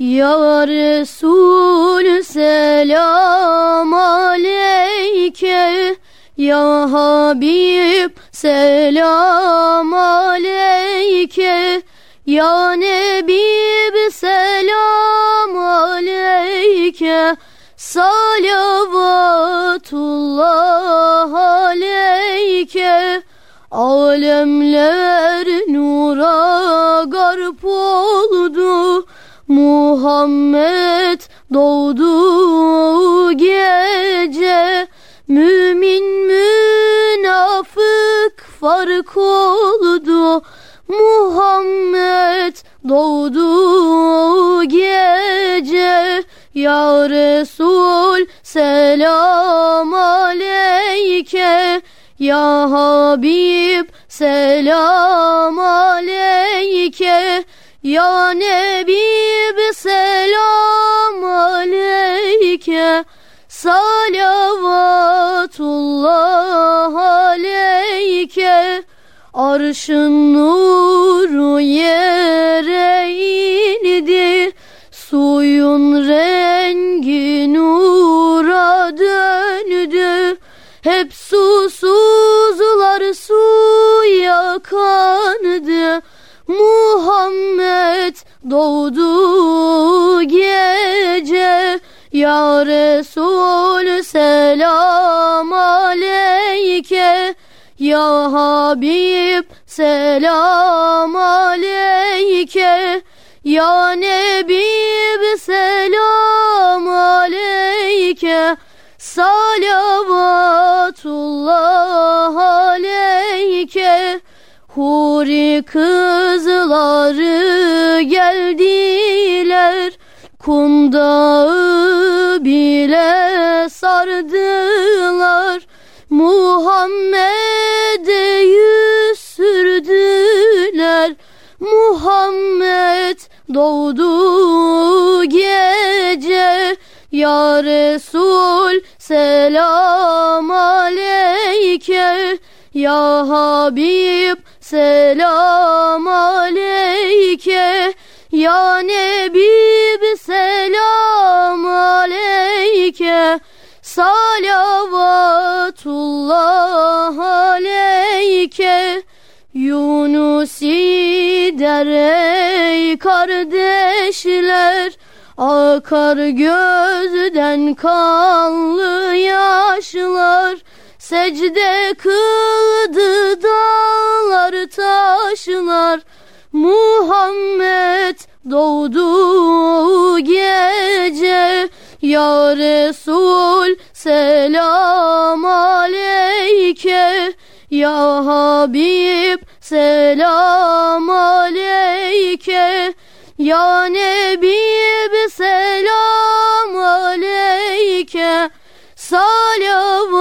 Ya Resul selam aleyke Ya Habib selam aleyke Ya Nebib selam aleyke Salavatullah aleyke. Alemler Muhammed doğdu gece. Mümin münafık fark oldu. Muhammed doğdu gece. Ya Resul selam aleyke. Ya Habib selam aleyke Ya Nebib selam aleyke Salavatullah aleyke. Arşın nuru yere indi Suyun rengi nura döndü Hep susuzlar suya kandı Muhammed doğdu gece Ya Resul selam aleyke Ya Habib selam aleyke Ya Nebib selam aleyke. Salavatullah Huri kızları geldiler Kundağı bile sardılar. Muhammed'e yüz sürdüler Muhammed doğdu gece. Ya Resul selam aleyke Ya Habib selam aleyke. Ya Nebib selam aleyke. Salavatullah aleyke. Yunusi der kardeşler Akar gözden kanlı yaşlar Secde kıldı dağlar taşlar. Muhammed doğdu gece. Ya Resul selam aleyke. Ya Habib selam aleyke. Ya Nebib selam aleyke. Salam